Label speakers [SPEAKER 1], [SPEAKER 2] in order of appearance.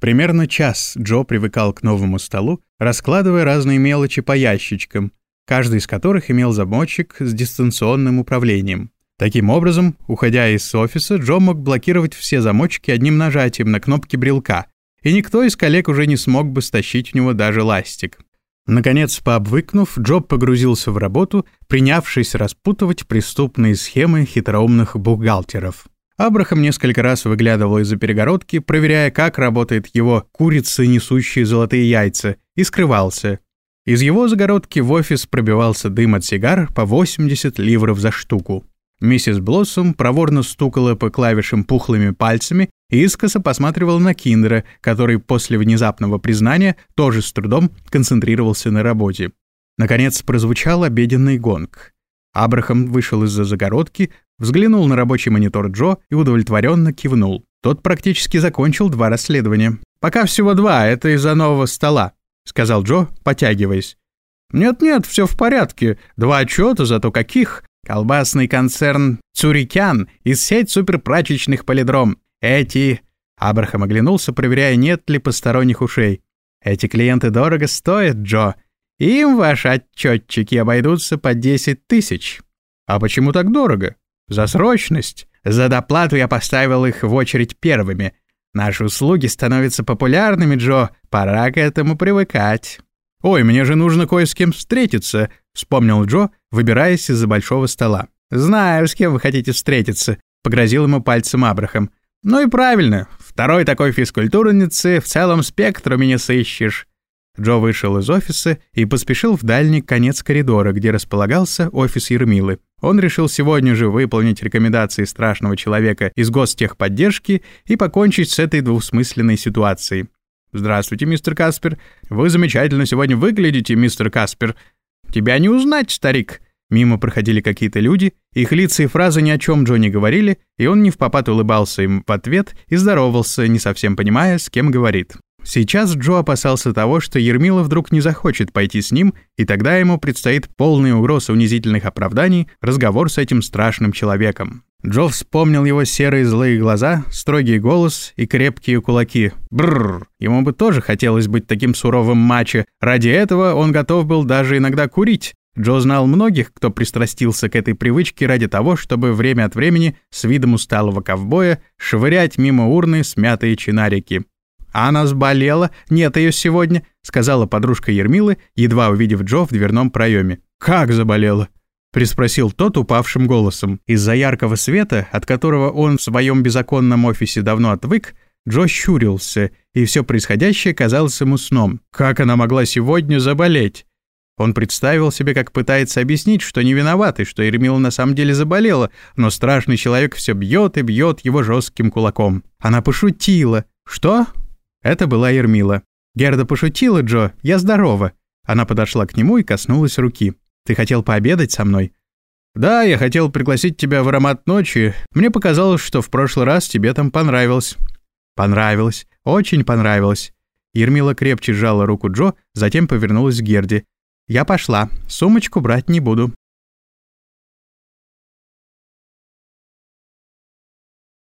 [SPEAKER 1] Примерно час Джо привыкал к новому столу, раскладывая разные мелочи по ящичкам, каждый из которых имел замочек с дистанционным управлением. Таким образом, уходя из офиса, Джо мог блокировать все замочки одним нажатием на кнопки брелка, и никто из коллег уже не смог бы стащить у него даже ластик. Наконец, пообвыкнув, Джоб погрузился в работу, принявшись распутывать преступные схемы хитроумных бухгалтеров. Абрахам несколько раз выглядывал из-за перегородки, проверяя, как работает его курица, несущие золотые яйца, и скрывался. Из его загородки в офис пробивался дым от сигар по 80 ливров за штуку. Миссис Блоссом проворно стукала по клавишам пухлыми пальцами и искоса посматривала на Киндера, который после внезапного признания тоже с трудом концентрировался на работе. Наконец прозвучал обеденный гонг. Абрахам вышел из-за загородки, взглянул на рабочий монитор Джо и удовлетворенно кивнул. Тот практически закончил два расследования. «Пока всего два, это из-за нового стола», — сказал Джо, потягиваясь. «Нет-нет, все в порядке. Два отчета, зато каких. Колбасный концерн «Цурикян» из сеть суперпрачечных полидром. Эти...» Абрахам оглянулся, проверяя, нет ли посторонних ушей. «Эти клиенты дорого стоят, Джо. Им ваши отчетчики обойдутся по 10 тысяч». «А почему так дорого?» «За срочность. За доплату я поставил их в очередь первыми. Наши услуги становятся популярными, Джо. Пора к этому привыкать». «Ой, мне же нужно кое с кем встретиться», — вспомнил Джо, выбираясь из-за большого стола. «Знаю, с кем вы хотите встретиться», — погрозил ему пальцем Абрахам. «Ну и правильно. Второй такой физкультурницы в целом спектруме не сыщешь». Джо вышел из офиса и поспешил в дальний конец коридора, где располагался офис Ермилы. Он решил сегодня же выполнить рекомендации страшного человека из гостехподдержки и покончить с этой двусмысленной ситуацией. «Здравствуйте, мистер Каспер. Вы замечательно сегодня выглядите, мистер Каспер. Тебя не узнать, старик». Мимо проходили какие-то люди, их лица и фразы ни о чем Джонни говорили, и он не в улыбался им в ответ и здоровался, не совсем понимая, с кем говорит. Сейчас Джо опасался того, что Ермила вдруг не захочет пойти с ним, и тогда ему предстоит полный угроз унизительных оправданий разговор с этим страшным человеком. Джо вспомнил его серые злые глаза, строгий голос и крепкие кулаки. Бррр, ему бы тоже хотелось быть таким суровым мачо. Ради этого он готов был даже иногда курить. Джо знал многих, кто пристрастился к этой привычке ради того, чтобы время от времени с видом усталого ковбоя швырять мимо урны смятые чинарики. «Она сболела, нет ее сегодня», — сказала подружка Ермилы, едва увидев Джо в дверном проеме. «Как заболела?» Приспросил тот упавшим голосом. Из-за яркого света, от которого он в своем беззаконном офисе давно отвык, Джо щурился, и все происходящее казалось ему сном. Как она могла сегодня заболеть? Он представил себе, как пытается объяснить, что не виноват и что Ермила на самом деле заболела, но страшный человек все бьет и бьет его жестким кулаком. Она пошутила. «Что?» Это была Ермила. «Герда пошутила, Джо, я здорова». Она подошла к нему и коснулась руки. Ты хотел пообедать со мной?» «Да, я хотел пригласить тебя в аромат ночи. Мне показалось, что в прошлый раз тебе там понравилось». «Понравилось. Очень понравилось». Ермила крепче сжала руку Джо, затем повернулась к Герде. «Я пошла. Сумочку брать не буду.